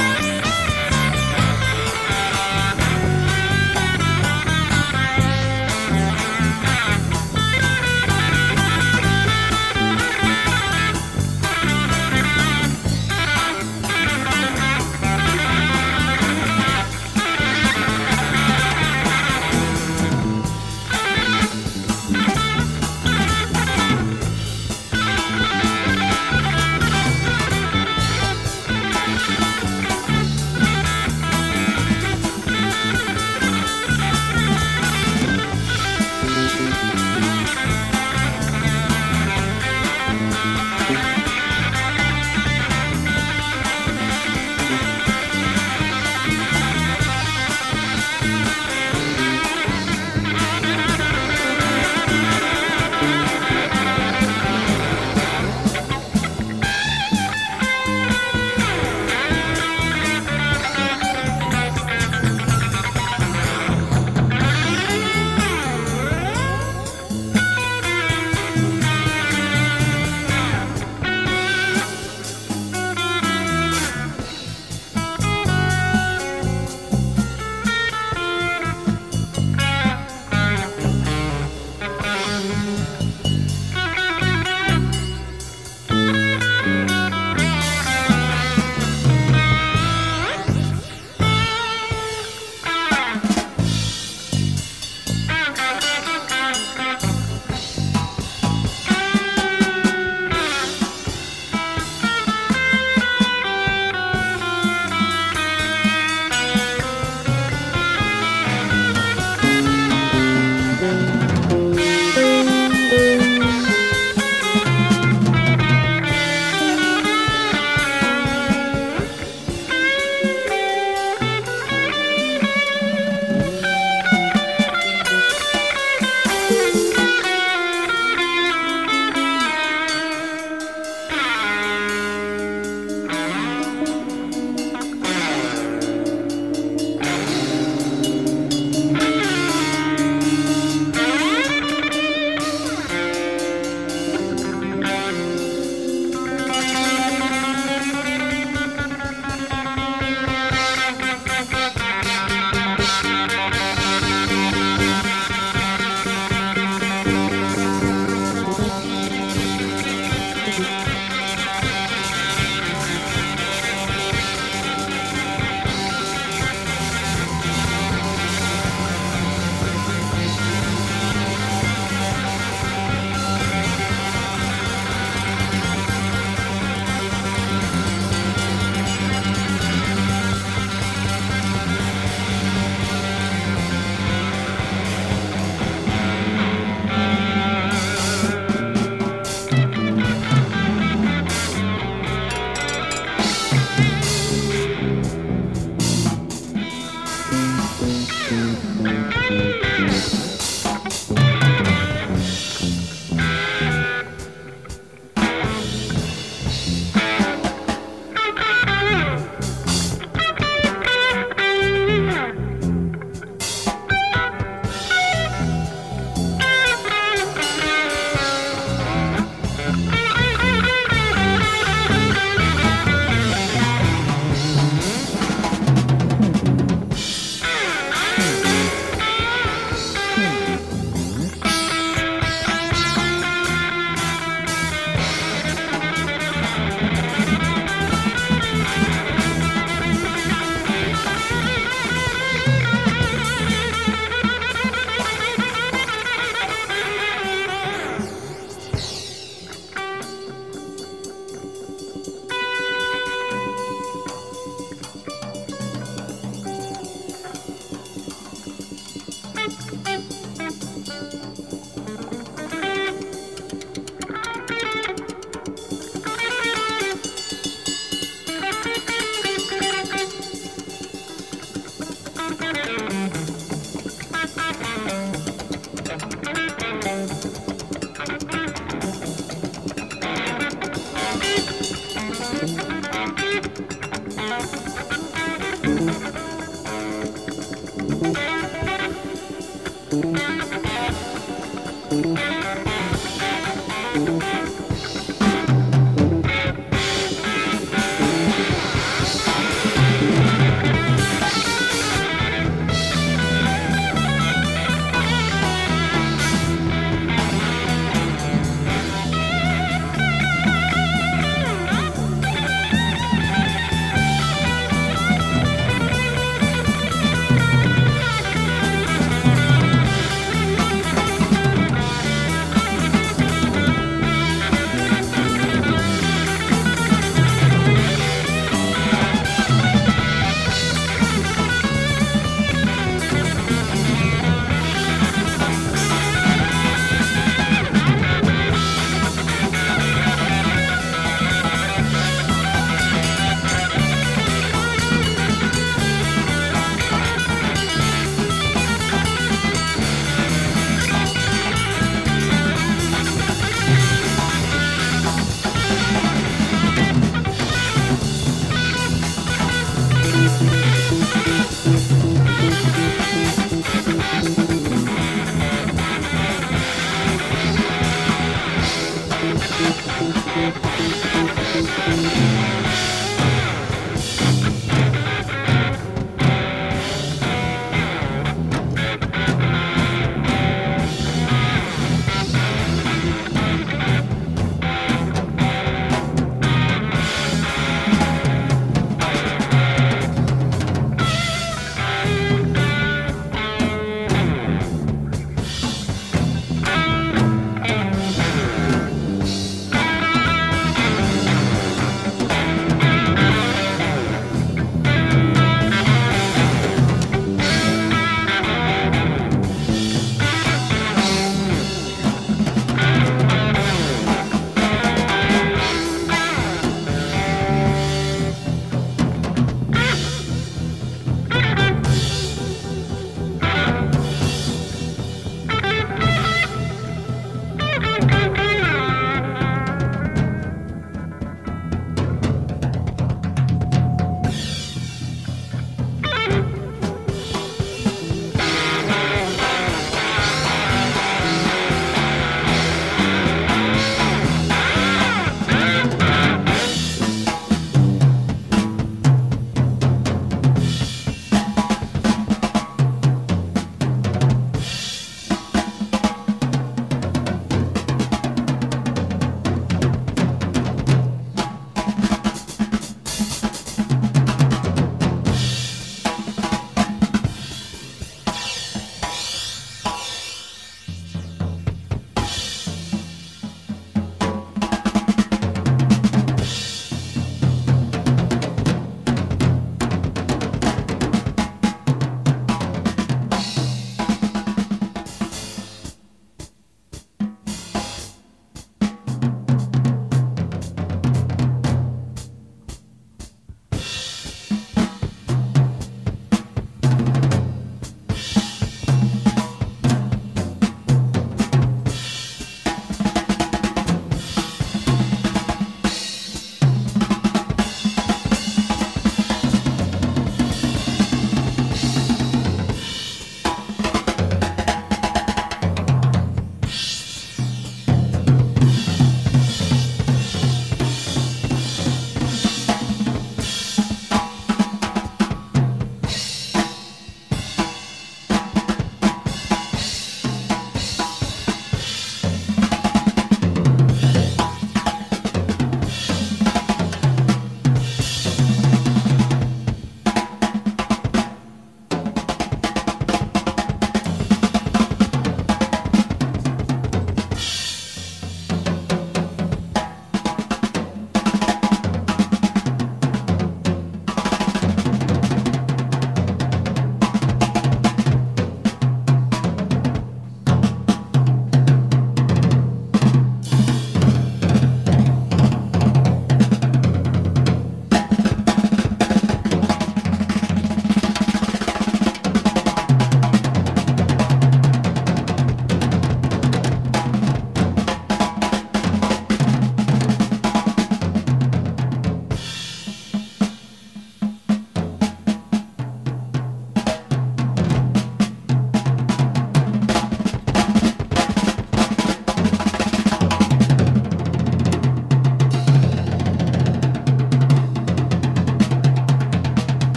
Yeah.